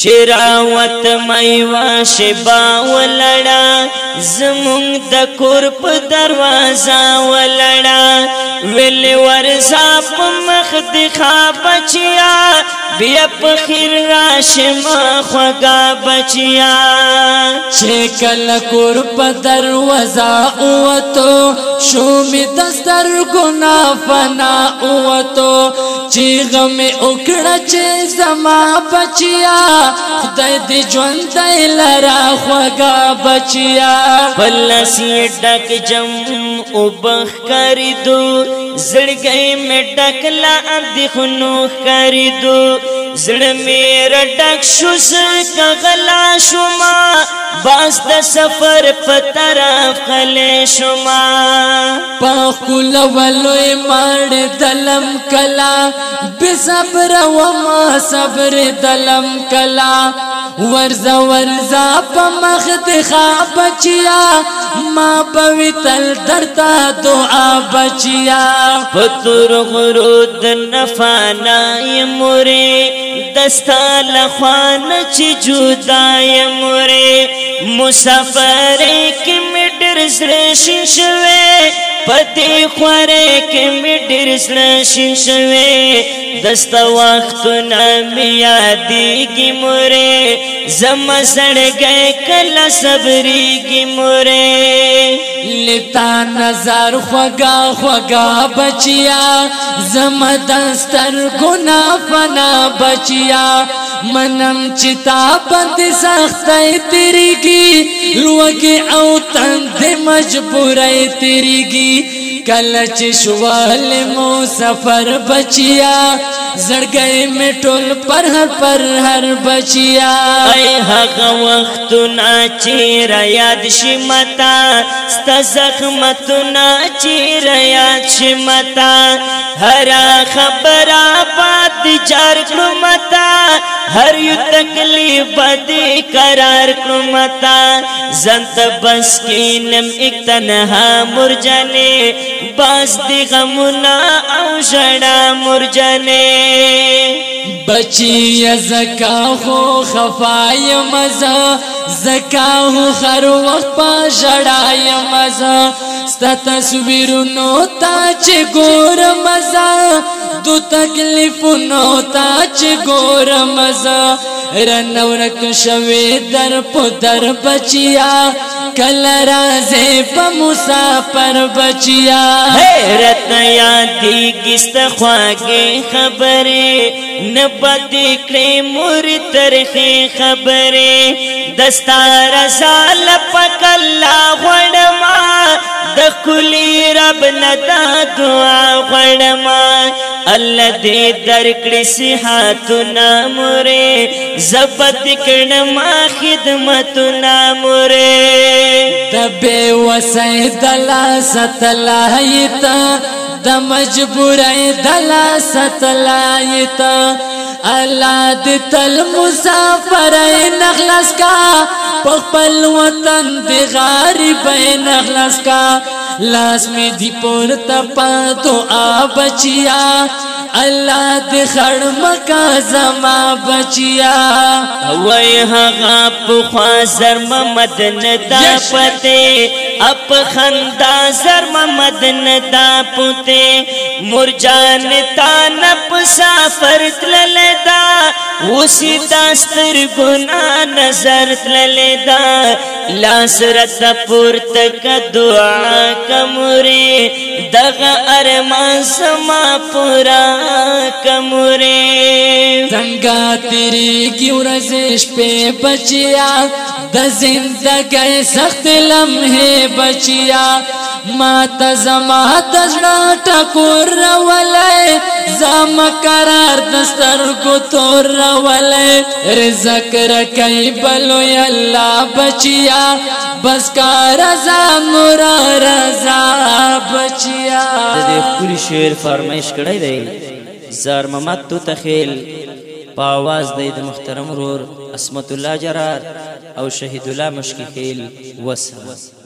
چراوت مېوا شبا ولړا زمونږ د کور په دروازه ولړا ویل ورځ په مخ دی خا بچیا بیا پخیر راشم خوگا بچیا شکل کور پا دروزا اوتو شومی دستر گنا فنا اوتو چیغم اکڑا چی زما بچیا خدای دی جوندی لرا خوگا بچیا پلسی ڈک جم اوبخ کری دو زړګي مې ډکلا اندي خنو خریدو زړ مې رډک شو زکه غلا شوما باس د سفر په طرف خلې شوما په خپل ولوي مړ دلم کلا بصبر و ما صبر دلم کلا ورزا ورزا پا مخت خواب بچیا ما پوی تل درتا دعا بچیا پتر غرود نفانای موری دستا لخوان چی جودای موری مسافر کمی ډر زړه شین شوه پدې خوره کې مې ډېر سره شین شوي دست وخت نه مې یادېږي مورې زم سړګې کله صبرېږي مورې لتا نظر خوګا خوګا بچیا زم دستر ګنا فنا بچیا منم چتا بند سخت تیریږي لوګي او تند دے مجبورائی تیری گی کلچ شوال مو سفر بچیا زڑ گئے میں ٹول پر ہر پر ہر بچیا اے حق وقت ناچی را یاد شمتا ستا زخمت ناچی را شمتا هر خبر آفات چار کلمتا هر یو تکلیف دی قرار کلمتا زنت بس کینم ایک تنها مرجنے باز دی غمنا او جڑا مرجنے بچی زکا خو خفای مزا زکا خو هر وخت پا جڑای مزا ستا تصویرونو تا چې ګور مزه دو تکلیفونو تا چې ګور مزه رنو رک شوي در په در بچیا کل رازه په مسافر بچیا حیرت یادی گست خواږه خبره نبد کړې مور ترخه خبره دستار زال پک الله غړما د کلی رب نتا دعا غړما الله دې درکړي صحت نامره زبط کړما خدمت نامره تبه وسید الله ستلایتا د مجبورې دلا ستلایتا الله د تل مسافر نخلص کا پخپل وطن د غریب نخلص کا لازمی دی پورتا پاتو آ بچیا الله د خړ مکا زما بچیا وای هغه په خوا زرم مدن دا پته اپ خندا سر مدن دا پوتے مرجان تا نپ سافر تلل دا وسی داستر گنا نظر تلل دا لاس رت پورت کا دعا کمرے دغ ارمان سما پورا کمرے څنګه تیری کی ورځ شپه بچیا د زندګۍ سخت لمحه بچیا ما ته زما تزړه ټکور ولای زم قرار دستر کو تور ولای رزق رکای بلو الله بچیا بس کا رضا نور رضا بچیا دې خوري شعر فرمایش کړی دی زار محمد تو تخیل پاواز د محترم رور اسمت الله جرار او شهید الله مشکخیل وسلام